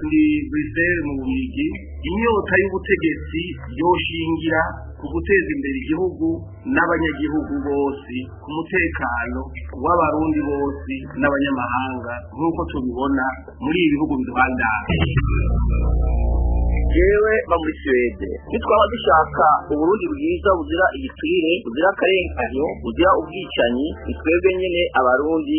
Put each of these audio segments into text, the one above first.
turi buruseli mu bigi inyota y'ubutegetsi yoshingira ku guteza imbere igihugu n'abanyagihugu bose ku mutekano w'abarundi bose n'abanyamahanga nk'uko tubibona muri ibi bihugu biduhandaye yewe suwede nitwaba dushaka uburundi bwiza buzira igiturire buzira akarenganyo buzira ubwicanyi ni nyine abarundi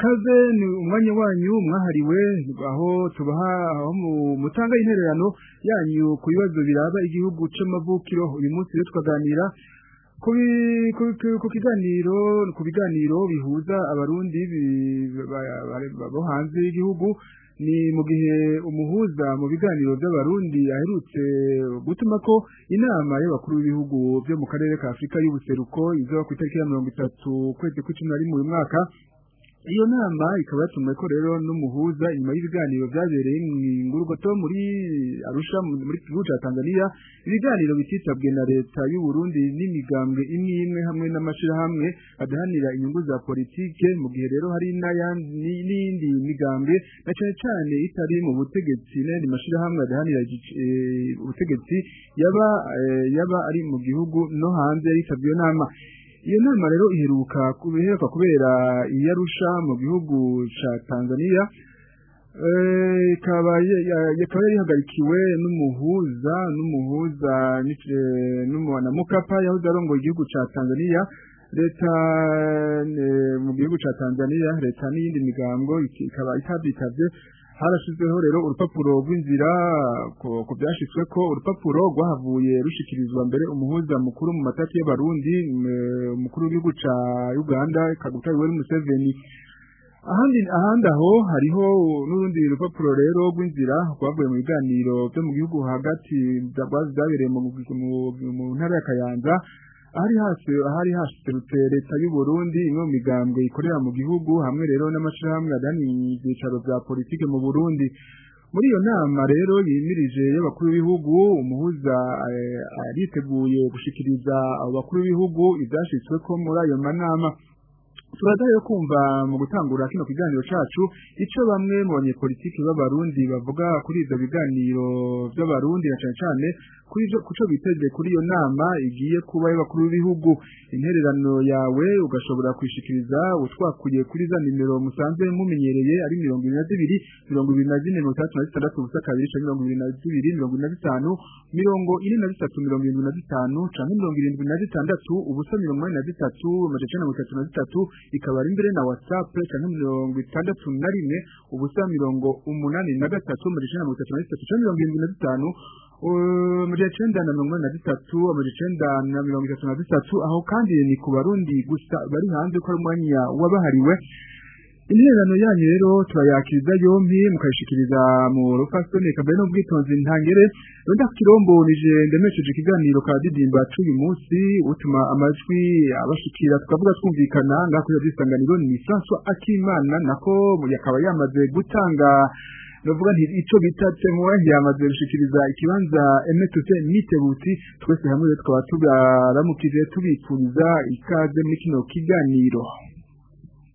kaze ni umwanya wanyu mwahariwe aho tubaha aho mutanga intererano yanyu ku bibazo biraba igihugu cy'amavukiro uyu munsi rero tukaganira ku kiganiro ku biganiro bihuza abarundi bo hanze y'igihugu ni mu gihe umuhuza mu biganiro by'abarundi aherutse gutuma ko inama y'abakuru b'ibihugu byo mu karere ka afurika y'ubuseruko izaba ku itariki ya mirongo itatu ukwezi kw'icumi na rimwe uyu mwaka iyo nama ikaba yatumwe ko rero n'umuhuza nyuma y'ibiganiro byabereye mu ingurgoto muri Arusha muri gihugu cya Tanzania ibiganiro bititabwe na leta y'u Burundi n'imigambwe imwe imwe hamwe n'amashirahamwe adahanira inyungu za politike mu gihe rero hari n'iyindi migambwe na cyane cyane itari mu butegetsi n'ayandi mashirahamwe adahanira eh, ubutegetsi yaba eh, yaba ari mu gihugu no hanze yitabye iyo nama Iyo nama rero iheruka iheruka kubera iyarusha mu gihugu ca Tanzania eh, ikaba yari ihagarikiwe n'umuhuza n'umuhuza eh, n'umubana mukapa yahoze arongoye igihugu ca Tanzania leta eh, mu gihugu ca Tanzania leta n'iyindi migambwe ikaba itabitavye harashyizweho rero urupapuro rw'inzira ku byashyitswe ko urupapuro rwahavuye rushyikirizwa mbere umuhuza mukuru mu matati y'abarundi umukuru w'igihugu cya uganda kaguta wari museveni ahandi ahandi aho hariho n'urundi rupapuro rero rw'inzira rwavuye mu biganiro byo mu gihugu hagati byabereye mu ntara ya kayanza hari hashyizwe leta y'u Burundi imwe mu migambwe ikorera mu gihugu hamwe rero n'amashirahamwe adaniriye ibyicaro bya politike mu Burundi muri iyo nama rero yimirije y'abakuru b'ibihugu umuhuza eh, ariteguye gushyikiriza abakuru b'ibihugu ibyashitsweko muri ayo manama turadayo kumva mu gutangura kino kiganiro cacu icyo bamwe mu banyepolitiki b'abarundi bavuga kuri ivyo biganiro by’Abarundi na cane cane kuri ivyo kuco biteze kuri iyo nama igiye kuba y'abakuru b'ibihugu intererano yawe ugashobora kwishikiriza utwakuye kuri za nimero musanzwe mumenyereye ari mirongo ibiri na zibiri mirongo ibiri na zine mirongo itandatu na zitandatu ubusa kabiri canke mirongo ibiri na zibiri mirongo ine na zitanu mirongo ine na zitatu mirongo irindwi na zitanu canke mirongo irindwi na zitandatu ubusa mirongo inani na zitatu amajana icenda mirongo itatu na zitatu ikaba ari mbere na WhatsApp cyangwa mirongo itandatu na rimwe ubusa mirongo umunani na gatatu amajana mirongo itatu na bitatu cyangwa mirongo irindwi na bitanu amajana um, icyenda na mirongo inani na bitatu amajana icyenda na mirongo itatu na bitatu aho kandi ni ku barundi gusa bari hanze ko ari umwanya wabahariwe intererano yanyu rero turayakiriza yombi mukayishikiriza mu rupfasoni kabere n'ubwitonzi ntangere wenda ku ndemesheje ikiganiro ka didimba cy'uyu munsi utuma amajwi abashikira tukavuga twumvikana ngaho ya isanganiro ni François Akimana nako yakaba yamaze gutanga navuga nti icyo bita temwe yamaze gushikiriza ikibanza emetute mitebuti twese hamwe twaba tugaramukije tubipfuriza ikaze muri kino kiganiro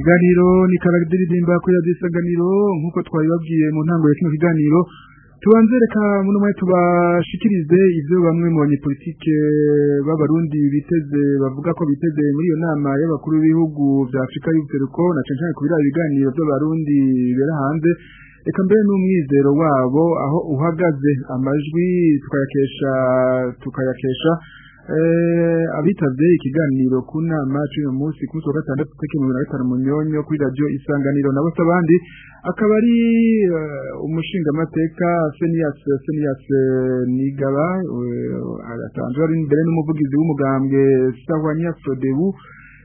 ikiganiro ni karadiridimba kuri radiyo isanganiro nk'uko twabibabwiye mu ntango ya kino kiganiro tubanze reka muri umwe tubashikirize ibyo bamwe mu banyepolitike b'abarundi biteze bavuga ko biteze muri iyo nama y'abakuru b'ibihugu bya afurika y'ubuseruko na cyane cyane kubera ibiganiro by'abarundi bibera hanze reka mbere n'umwizero wabo aho uhagaze amajwi tukayakesha tukayakesha Eh, abitabye ikiganiro kuna nama cy'uyu munsi ku munsi wa gatandatu na gatanu kuri radiyo isanganiro na bose akaba ari eh, umushingamateka seniyasi seniyasi eh, nigaba asanzwe ari imbere n'umuvugizi w'umugambwe sahwanya frodebu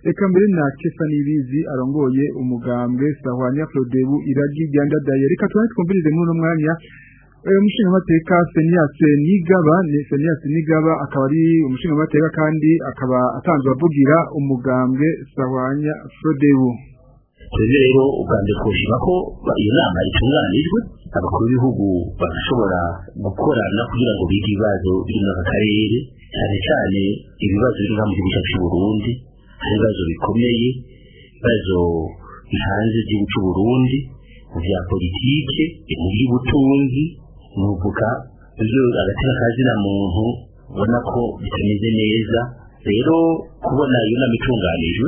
reka mbere na Stephanie Bizi arongoye umugambwe sahwanya frodebu iragi ryandadaye reka twari twumvirize muri uno Eh, umushingamateka seniyase nigaba seniyase nigaba akaba ari umushingamateka kandi akaba atanzwe avugira umugambwe sahwanya frodewu twebwe rero ubwa mbere twishima ko iyo nama itunganijwe abakuru b'ibihugu bagashobora gukorana kugira ngo bige ibibazo biri muri aka karere cyane cyane ibibazo biri mu gihugu cyacu Burundi hari ibibazo bikomeye ibibazo bihanze igihugu cy'u Burundi mu bya politiki mu by'ubutunzi ntuvuga ibyo agaciro kazina muntu ubona ko bitameze neza rero kubona iyo nama itunganijwe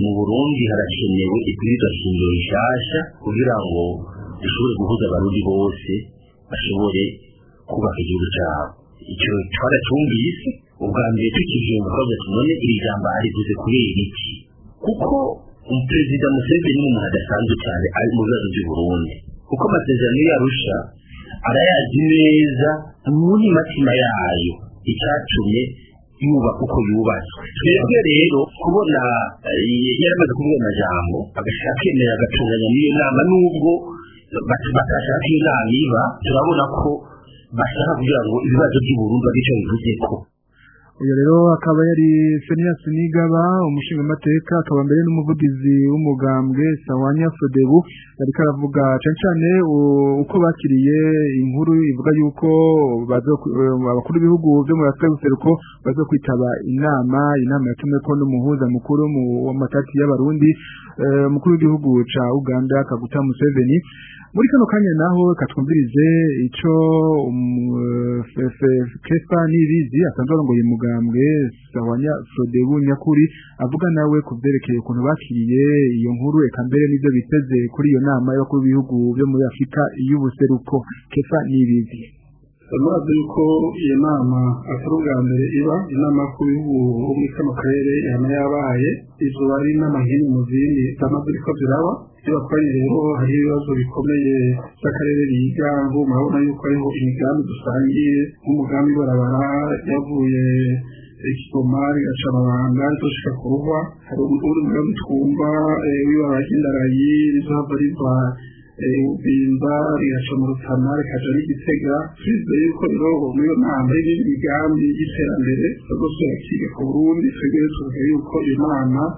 mu burundi harakenewe ibwirizwa shingiro rishasha kugira ngo dushobore guhuza abarundi bose bashobore kubaka igihugu cyabo icyo twaracyumvise ubwa mbere tukibyumva ko none iri jambo arivuze kubera iki kuko perezida museveni ni umuntu adasanzwe cyane ari mu bibazo by'uburundi kuko amasezerano yarusha arayazi neza mu ntimatima yayo icyatumye yuba uko yubatswe twebwe rero kubona eh, yaramaze kuvuga amajambo agashaka agatunganya n'iyo nama nubwo batashaka iyo nama iba turabona ko bashaka kugira ngo ibibazo by'uburundu bityo bivuze ko uyu rero akaba yari Phineas Nigaba umushingamateka akaba mbere n'umuvugizi w'umugambwe Sawanya Fodebu bari karavuga cyane cyane uko bakiriye inkuru ivuga yuko abakuru b'ibihugu byo mu Afurika y'ubuseruko bazo kwitaba inama inama yatumwe ko n'umuhuza mukuru mu matati y'abarundi umukuru eh, w'igihugu ca Uganda Kaguta Museveni muri kano kanya naho katwumvirize ico um, Crespa nibizi asanzwe arongoye umugambwe Sawanya Frodebu Nyakuri avuga nawe ku byerekeye ukuntu bakiriye iyo nkuru eka mbere n'ibyo biteze kuri iyo nama y'abakuru b'ibihugu byo muri Afurika y'ubuseruko Crespa Niyibizi murazi yuko iyo nama atari ubwa mbere iba inama ku bihugu muri yaba yabaye izo ari inama mu zindi zamaze ko ziraba iyo batwaye hari ibibazo bikomeye by'akarere biga ngo murabona yuko hariho imigambi dusangiye nk'umugambi barabara yavuye ikigomari gaca amabanga rizoshika kuruhwa hari umugambi twumva eh, w'ibaragenda rayi rizohava riva ubimba rihaca mu rutana rikaja n'igitega twizeye yuko rero muri iyo nama y'ibindi migambi y'iterambere rwose yakiga ku burundi twebwe tuvuga yuko iyo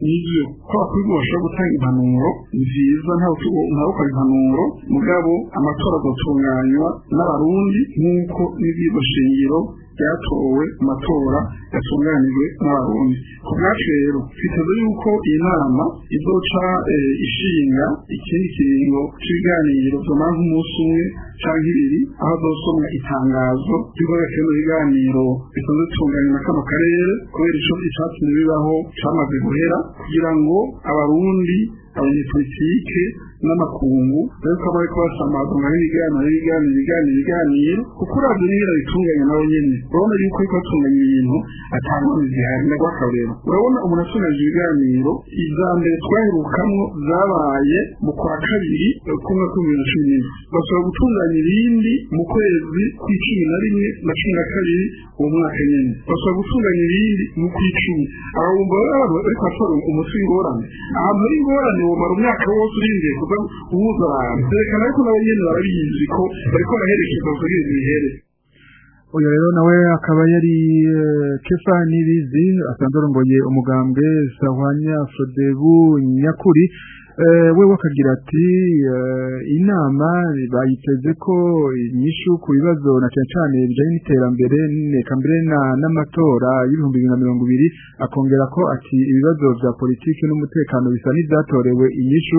nibyo kubera ko bashobora gutanga impanuro nziza ntawe ukora impanuro mugabo amatora agatunganywa n'abarundi nk'uko n'ibyigo shingiro byatowe matora yatunganijwe n'abarundi ku bwacu rero twiteze yuko iyi nama izoca eh, ishinga ikindi kiringo cy'ibiganiro byomara nk'umunsi umwe cyangwa ibiri aho azosomwa itangazo ry'uburekere mu biganiro bisanzwe na kano karere kubera icyo icyatsi bibaho cyamaze guhera kugira ngo abarundi abanyepolitike n'amakungu nayo ukaba ariko basamazwa n'ibiganiro ibiganiro ibiganiro ibiganiro kuko urabyo n'ibira bitunganya nawe nyene urabona yuko ariko atunganya ibintu atangana zihari na rw'akarero urabona umuntu atunganya ibiganiro iza mbere twaherukamwo zabaye mu kwa kabiri kumwe kuri bibiri na cumi n'indwi bashobora gutunganya ibindi mu kwezi kw'icumi na rimwe na cumi na kabiri uwo mwaka nyene bashobora gutunganya ibindi mu kw'icumi aba bumva rero abantu bariko bashora w'ingorane ahantu hari ingorane umara umwaka wose urindiye kuba uhuza abantu zerekana yuko nabo nyine barabizi ko bariko baraherekeza kuri izi bihereza uyu rero nawe akaba yari eh, kefa n'ibizi asanze arongoye umugambwe sahwanya frodebu nyakuri Eh, we wakagira ati eh, inama bayiteze ko inyishu ku bibazo na cyane cyane bijyanye n'iterambere n'inteko n'amatora y'ibihumbi bibiri na mirongo ibiri akongera ko ati ibibazo bya politiki n'umutekano bisa n'ibyatorewe inyishu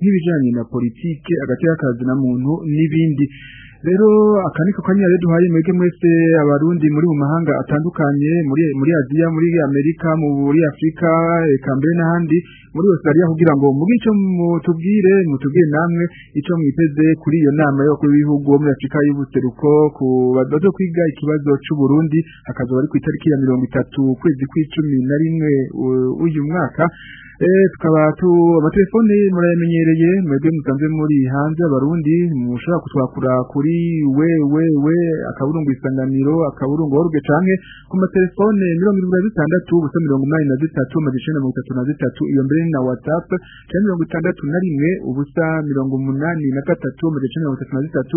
nk'ibijanye na politike agati kazi na muntu n'ibindi rero akaniko ni ko kanya rero duhaye mwebwe mwese abarundi muri mu mahanga atandukanye muri muri aziya muri amerika mu muri afurika reka mbere n'ahandi muri australia kugira ngo muge icyo mutubwire mutubwire namwe icyo mwiteze kuri iyo nama yo ku bihugu muri afurika y'ubuseruko ku bazo kwiga ikibazo cy'uburundi hakazoba ari ku itariki ya mirongo itatu ukwezi kw'icumi na rimwe uyu mwaka Eh, tukaba amatelefone murayamenyereye mwebwe musanzwe muri hanze y'abarundi mushobora kutwakura kuri wewewe akaburungu isanganiro akaburungu waruge canke ku matelefone mirongo irindwi na zitandatu ubusa mirongo inani na zitatu amajana mirongo itatu na zitatu iyo mbere na watsapu canke mirongo itandatu na rimwe ubusa mirongo umunani na gatatu amajana icenda mirongo itatu na zitatu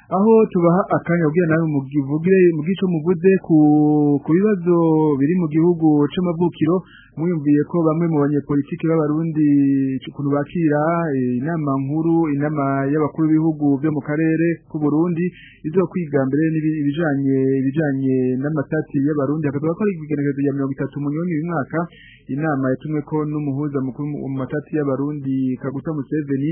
aho tubaha akanya ubwira nawe mugivugire mugicyo muvuze ku bibazo biri mu gihugu c'amavukiro mwiyumviye ko bamwe mu banyepolitiki b'abarundi ukuntu bakira eh, inama nkuru inama y'abakuru b'ibihugu byo mu karere ku Burundi izo kwiga mbere ibijanye ibijanye n'amatati y'abarundi hakaza gukora igenekerezo ya mirongo itatu mu nyoni uyu mwaka inama yatumwe ko n'umuhuza mukuru mu matati y'abarundi kaguta museveni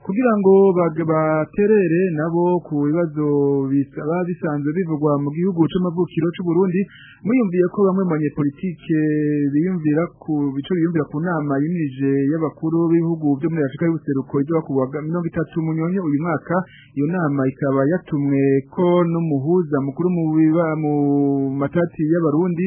kugira ngo baterere nabo ku bibazo bisaba bisanzwe bivugwa mu gihugu cy'amavukiro cy'u Burundi muyumviye ko bamwe mu banyepolitike biyumvira ku bico biyumvira ku nama yunije y'abakuru b'ibihugu byo muri Afrika y'ubuseruko ijya bakubwaga mirongo itatu munyonye uyu mwaka iyo nama ikaba yatumwe ko n'umuhuza mukuru mu biba mu matati y'abarundi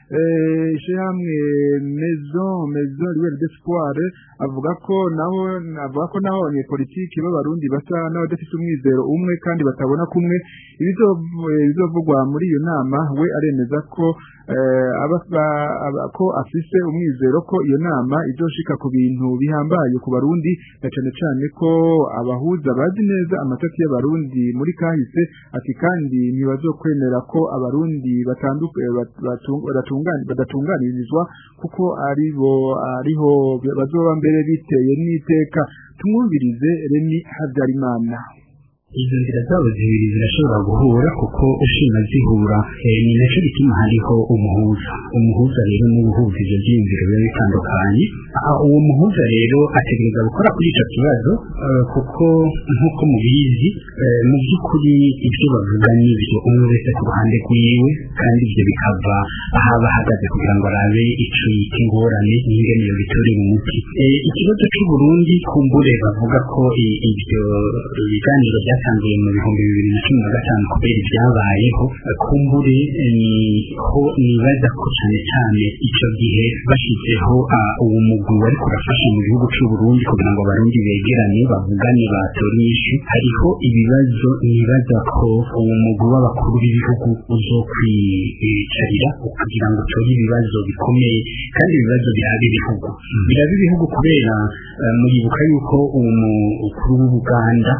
Eh, ishyirahamwe mezo mezo riweri desipuware avuga ko naho avuga ko naho abanyepolitiki b'abarundi basa n'abadafite umwizero umwe kandi batabona kumwe ibizovugwa eh, muri iyo nama we aremeza ko Eh, ko afise umwizero ko iyo nama izoshika ku bintu bihambaye ku barundi na cyane cane ko abahuza bazi neza amatati y'abarundi muri kahise ati kandi ntibazokwemera ko abarundi eh, badatunganirizwa kuko aribo ariho bazoba mbere biteye n'iteka tumwumvirize Remy Havyarimana izo nzira zabo zibiri zirashobora guhura kuko ushima zihura eh, ni nacyo gituma hariho umuhuza umuhuza rero n'ubuhuza ibyo byiyumviro biba bitandukanye ah, uwo muhuza rero ategereza gukora kuri icyo kibazo eh, kuko nk'uko mubizi eh, mu by'ukuri ibyo bavuga n'ibyo umwe wese ku ruhande rwiwe kandi ibyo bikava aho aba ahagaze kugira ngo arabe icyo yita ingorane n'ingene biturira umuti ikibazo cy'u Burundi kumbure bavuga ko ibyo biganiro byatangajwe yatangiye mu bihumbi bibiri na cumi na gatanu kubera ibyabayeho kumbure niho nibaza ko cyane cyane icyo gihe bashyizeho uwo mugwi wari kurafasha mu gihugu cy'u Burundi kugira ngo abarundi begerane bavugane batore hariho ibibazo nibaza ko uwo mugwi w'abakuru b'ibihugu uzokwiyicarira kugira ngo utore ibibazo bikomeye kandi ibibazo biraba ibihugu biraba ibihugu kubera muribuka yuko uwo mukuru w'ubuganda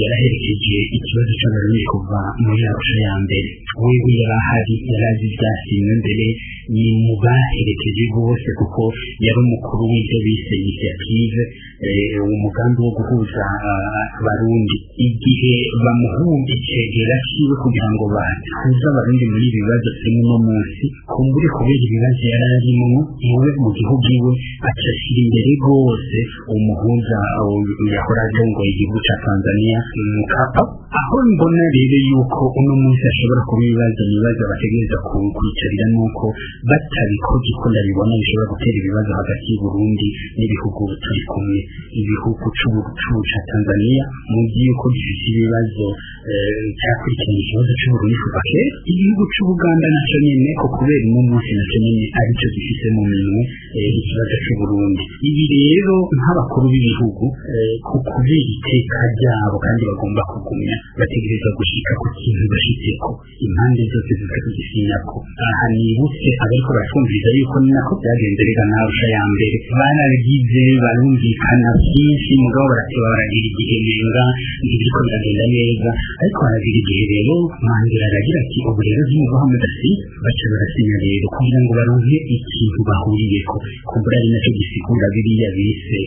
yaraherekeje yabashikije ikibazo cy'abarundi kuva muri arusha ya mbere wewe yari ahari yari azi ibyasinywe mbere ni mu baherekeje bose kuko yari umukuru w'ibyo bise initiative Eh, umugambi wo guhuza ah, abarundi igihe bamuhumbikije gerashiwe kugira ngo bahuze abarundi muri ibi bibazo turimo uno munsi kumbure kubera ibibazo yari arimo iwe mu gihugu iwe acashyira imbere rwose umuhuza ah, yahora arongoye igihugu ca tanzania mkapa aho mbona rero yuko uno munsi ashobora kuba ibibazo ibibazo bategereza kwicarira nuko batabikoze uko ndabibona bishobora gutera ibibazo hagati y'u Burundi n'ibihugu turi kumwe ibihugu c'ubucucu ca Tanzania mu yuko gifite ibibazo eh, cyakurikiranye ikibazo c'Uburundi kuva kera igihugu c'Ubuganda naco nyene ko kubera uno munsi naco nyene arico gifite mu minwe eh, ikibazo c'Uburundi ibi rero nk'abakuru b'ibihugu eh, ku kubera iteka ryabo kandi bagomba kugumya bategereza gushika ku kintu bashitseko impande zose ziza kugisinyako aha nibutse abariko baracumviriza yuko nako byagenze bikanarusha ya mbere baragize barumvikana byinshi mugabo barateba baragira igihe nenga ntibiriko biragenda neza ariko baragira igihe rero mandela aragira ati ubu rero zimuvaho mudasi baca barasinya rero kugira ngo baronke ikintu bahuriyeko kumbura ari naco gisigura biriya bise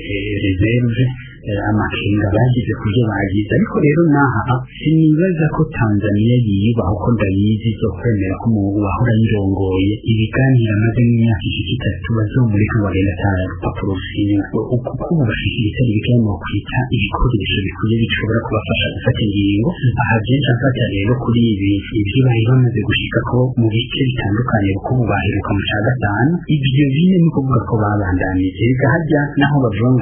reserve amashinga bagize ku byo bagize ariko rero naha sinibaza ko Tanzania yiyubaha ko ndayizi zo kwemera ko umuntu wahora yirongoye ibiganiro amaze nk'imyaka itatu bazomurika bagenda atari urupapuro rusinywa uku kubashika ibitari bikeya mu kwita ibikoresho bikwiye bishobora kubafasha gufata ingingo aha byinshi afata rero kuri ibi ibyo bari bamaze gushika ko mu bice bitandukanye kuko ubu baheruka mu ca gatanu ibyo bine ni kuvuga ko babandanije gahajya naho bavuga ngo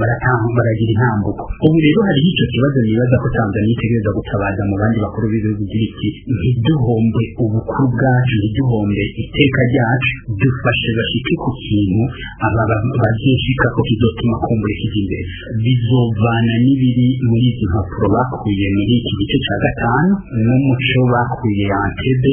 bariko baragira intambuko ubu rero hariho ico kibazo nibaza ko tanzaniya itegereza gutabaza mu bandi bakuru b'ibihugu by'iki ntiduhombe ubu kuri ubwacu ntiduhombe iteka ryacu dufashe bashike ku kintu aba bazishika ko kizotuma kumbura kijya imbere bizovana n'ibiri muri izi mpapuro bakuye muri iki gice cya gatanu n'umuco bakuye antebe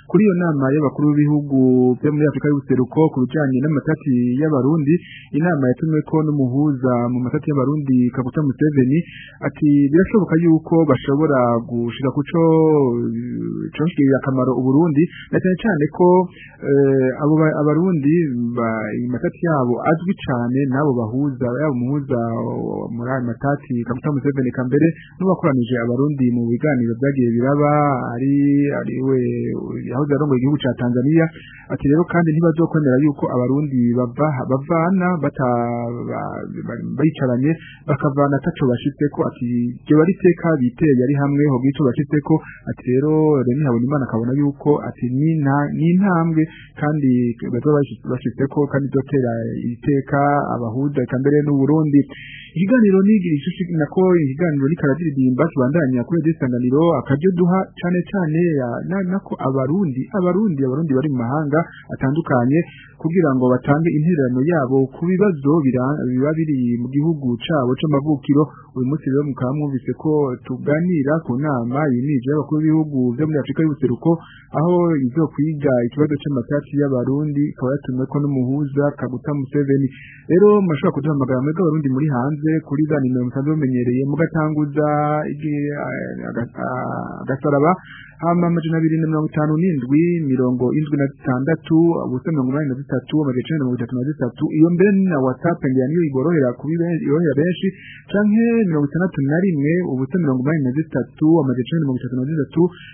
kuri iyo nama y'abakuru b'ibihugu byo muri afurika y'ubuseruko ku bijyanye n'amatati y'abarundi inama yatumwe ko n'umuhuza mu matati y'abarundi kaguta museveni ati birashoboka yuko bashobora gu gushika kuco cyongirira akamaro uburundi na cyane ko eh, abo abarundi imatati yabo azwi cyane nabo bahuza yabo muhuza muri ayo matati kaguta Museveni kambere n'ubakoranije abarundi mu biganiro byagiye biraba ari ari we yahoze arongoye igihugu ca Tanzania ati rero kandi ntibazokwemera yuko abarundi bava bavana bata bicaranye bakavana ataco bashitse ko ati je bari teka biteye ari hamwe igituba cy'iseko ati rero Remy Habonimana akabona yuko ati nintambwe intambwe kandi bazaba bashyize ko kandi dotera iteka abahuda eka mbere n'u Burundi ikiganiro n'igira igice nako ikiganiro ni karadiridimba tubandanya kuri iryo sanganiro duha cyane cyane nako abarundi abarundi abarundi bari mu mahanga atandukanye kugira ngo batange intererano yabo ku bibazo biba biri mu gihugu cabo c'amavukiro uyu munsi rero mukaba mwumvise ko tuganira ku nama nama yimirije y'abakuru b'ibihugu byo muri Afurika y'ubuseruko aho izo kwiga ikibazo cy'amatati y'abarundi ikaba yatumwe ko n'umuhuza Kaguta Museveni rero mashobora kuduhamagara mwebwe abarundi muri hanze kuri za nimero musanzwe mumenyereye mugatanguza agasaraba amajana abiri na mirongo itanu n'indwi mirongo indwi na bitandatu ubusa mirongo inani na bitatu amajana icenda mirongo itatu na bitatu iyo mbere na whatsapp ngira niyo iborohera kubiborohera benshi canke mirongo itandatu na rimwe ubusa mirongo inani na bitatu amajana icenda mirongo itatu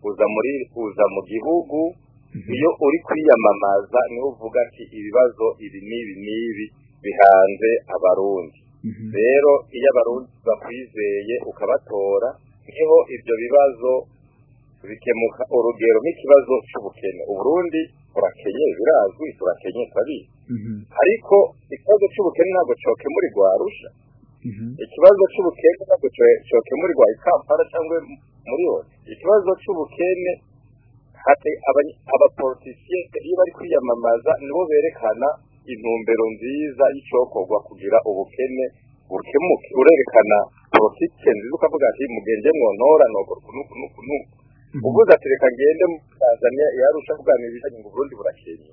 kuza muri kuza mu gihugu mhm. iyo uri kwiyamamaza niho uvuga ati ibibazo ibi n'ibi n'ibi bihanze abarundi mhm. rero iyo abarundi bakwizeye ukabatora niho ibyo bibazo bikemuka urugero nk'ikibazo cy'ubukene uburundi urakenye birazwi turakenye turabizi mhm. ariko ikibazo cy'ubukene ntabwo cyokemurirwa rusha Mm-hmm. ikibazo cy'ubukene ntabwo cyokemurirwa i kampala cyangwa muri yose ikibazo cy'ubukene abapolitisiye iyo bari kwiyamamaza nibo berekana intumbero nziza y'icyokorwa kugira ubukene bukemuke urerekana politike nziza ukavuga ati mugende mwonora nuku nuku nuku nuku mm-hmm. uvuze ati reka ngende mu tanzania yarusha kuganira ibijyanye ngo uburundi burakenye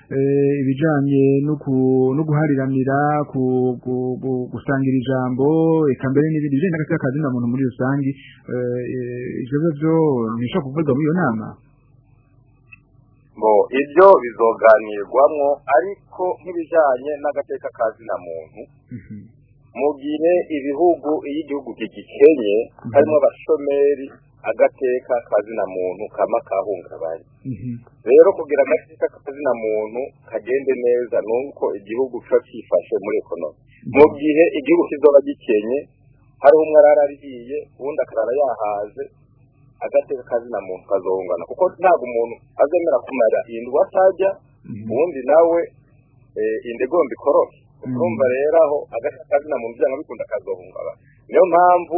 ibijanye no guhariranira gusangira ijambo eka mbere n'ibindi bijanye n'agace na muntu muri rusange ivyo bibazo ntibishobora kuvugirwa muri iyo nama ibyo bizoganirwamo ariko nk'ibijyanye n'agateka ka zina muntu mhm. mu gihe ibihugu iyo igihugu kigikenye mhm. harimo abashomeri agateka ka zina muntu kama kahungabanye mhm. rero kugira agateka ka zina muntu kagende neza ni uko igihugu kiba cyifashe muri ekonomi mu gihe igihugu kizoba gikenye hariho umwe arara arihiye uwundi akarara yahaze agateka kazina muntu kazongana kuko ntabwo umuntu azemera kumara indwa atajya mm-hmm. ubundi nawe eh, indigomba ikoroshye mm-hmm. urumva rero aho agateka kazina muntu byanga bikunda kazohungabana niyo mpamvu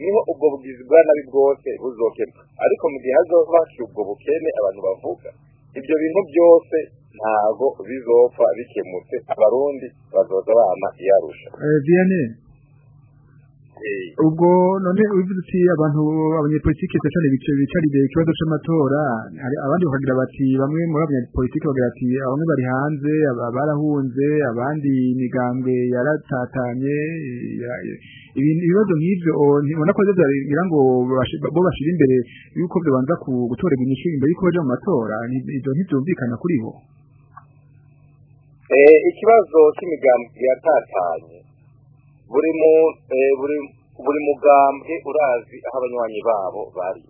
niho ubwo bugizi bwa nabi bwose buzokemuka ariko mu gihe hazoba hakiri ubwo bukene abantu bavuga ibyo bintu byose ntago bizopfa bikemutse abarundi bazoza bama iyarusha eh, ubwo none ubivuze uti abantu abanyepolitike cyane cyane bicarire ikibazo c'amatora abandi bakagira bati bamwe muri abanyepolitike bakagira ati bamwe bari hanze barahunze abandi imigambwe yaratatanye ibibazo nk'ivyo ntibona ko bigira ngo bo bashira imbere yuko vyo banza gutorerwa inyishu imbere yuko baja mu matora ivyo ntivyumvikana kuri bo eh, ikibazo c'imigambwe yatatanye Eh, buri buri mugambwe urazi aho abanywanyi babo bari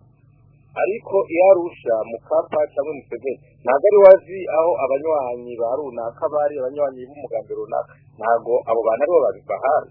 ariko iyo arusha mukapa cyangwa museveni ntabwo ari wazi aho abanywanyi ba runaka bari abanywanyi b'umugambi runaka ntabwo abo bantu aribo babibahari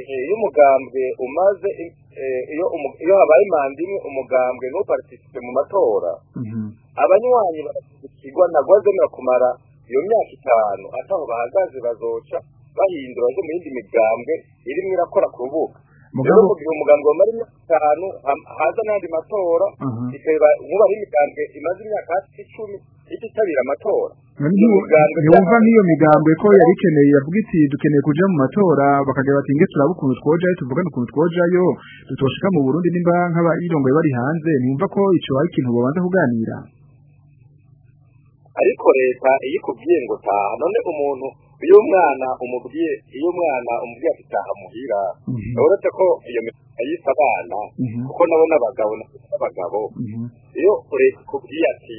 iyo umugambwe umaze eh, iyo habaye manda imwe umugambwe ntupartisipe mu matora abanywanyi barashyigikirwa ntabwo bazemera kumara iyo myaka itanu ataho bahagaze bazoca bahindura bajya mu yindi migambwe irimo irakora ku rubuga rero kugira umuganga wamara imyaka itanu haza n'andi matora bikaba uh-huh. umubare w'imigambwe imaze imyaka hafi icumi ititabira amatora ntibumva nk'iyo migambwe ko yari ikeneye yavuga iti dukeneye kuja mu matora bakagira bati nge turaba ukuntu twojayo tuvugane ukuntu twojayo dutoshika mu burundi nimba nk'abayirongoye bari hanze ntibumva ko ico ari ikintu bobanza kuganira ariko leta iyo ikubwiye ngo taha none umuntu iyo umwana umubwiye iyo umwana umubwiye ati taha muhira uretse mhm. ko iyo ayita abana mhm. kuko nabo n'abagabo n'abagabo mhm. iyo kubwiye ati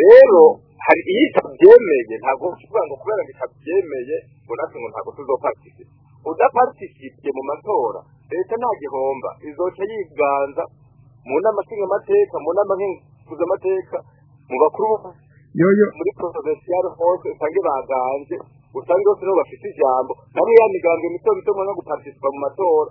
rero hari iyo itabyemeye ntabwo ushobora ngo kubera ngo itabyemeye ngo natwe ngo ntabwo tuzopatisite udapatisite mu matora leta nta gihomba izoca yiganza mu nama nshingamateka mu nama nkenguzamateka mu bakuru muri porofesiyare hose usange baganje usanga bose nibo bafite ijambo nabo ya migambwe mito mito mwana gupatisitwa mu matora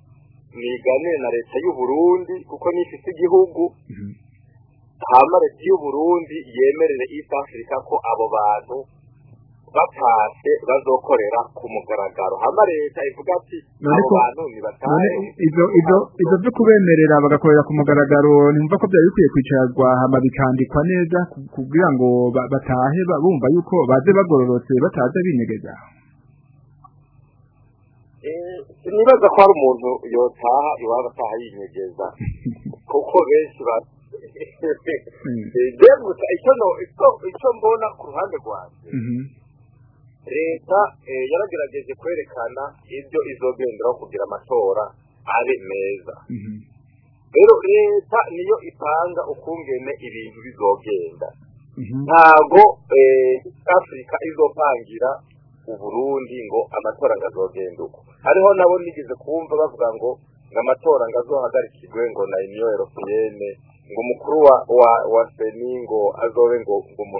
mwiganire na leta y'u Burundi kuko ni ifite igihugu hama leta y'u Burundi yemerere East Africa ko abo bantu batashe bazokorera ku mugaragaro hama leta ivuga ati abo bantu nibatahe ivyo ivyo ivyo vyo kubemerera bagakorera ku mugaragaro nimva ko byari bikwiye kwicarwa hama bikandikwa neza kugira ngo batahe bumva yuko baze bagororotse bataza binyegeza sinibaza ko hari umuntu yotaha iwabo ataha yinyegeza kuko benshi hmm. gusa icyo mbona ku ruhande rwanjye hmm. leta eh, yaragerageje kwerekana ibyo izogenderaho kugira amatora abe meza hmm. rero leta niyo itanga ukungene ibintu bizogenda ntabwo eh, afurika izopangira uburundi ngo amatora ngazogenda uko hariho nabo nigeze kumva bavuga ngo ngo amatora ngazohagarikirwe ngo na union européenne ngo mukuru wa wa wa seni ngo azobe ngo ngo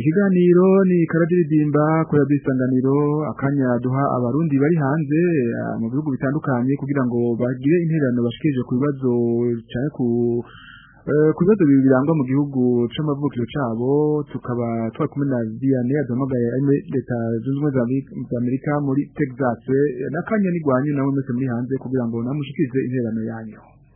ikiganiro ni karadiridimba kubera bwisanganiro akanya duha abarundi bari hanze ah, mu bihugu bitandukanye kugira ngo bagire intererano bashikije ku bibazo cyane ku Eh, ku bibazo bibiri birangwa mu gihugu c'amavukiro cabo tukaba twari kumwe na Diane yaduhamagaye ari leta zunze za Amerika muri Texas n'akanya ni rwanyu namwe mwese muri hanze kugira ngo namushikirize intererano yanyu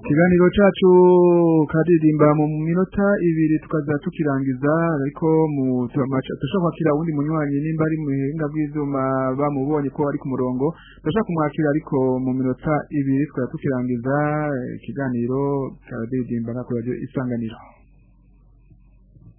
ikiganiro cyacu kadirimba mu minota ibiri tukaza tukirangiza ariko turashobora kwakira uwundi munywanyi nimba ari mu buhinga bw'ibyuma bamubonye ko ari ku murongo turashobora kumwakira ariko mu minota ibiri tukaza tukirangiza ikiganiro eh, kadirimba nako yaje isanganiro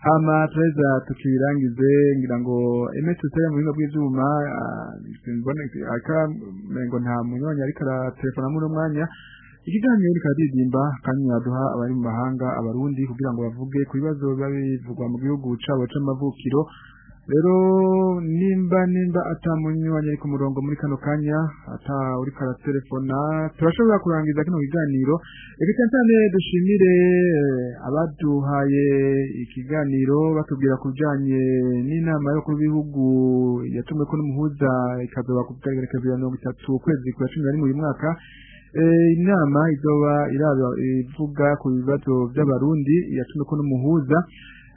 hama turaheza tukirangize ngira ngo emetse tutari mu buhinga bw'ibyuma akamengo ah, nta munyanya ariko aratelefona muri uwo mwanya ikiganiro ni karadiridimba kandi yaduha abari mu mahanga abarundi kugira ngo bavuge ku bibazo biba bivugwa mu gihugu cyabo cy'amavukiro rero nimba nimba atamunywanya nyari ku murongo muri kano kanya ata uri karatelefona turashobora kurangiza kino kiganiro reka cyane dushimire eh, abaduhaye ikiganiro batubwira ku bijyanye n'inama yo ku bihugu yatumwe ko n'umuhuza ikazoba ku itariki mirongo itatu ukwezi kwa cumi na rimwe uyu mwaka eh, inama izoba ivuga ku bibazo by'abarundi yatumwe ko n'umuhuza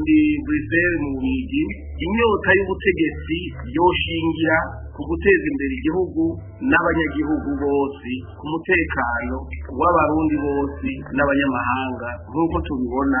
ndi buruseli mu bigi inyota y'ubutegetsi yoshingira ku guteza imbere igihugu n'abanyagihugu bose ku mutekano w'abarundi bose n'abanyamahanga nk'uko tubibona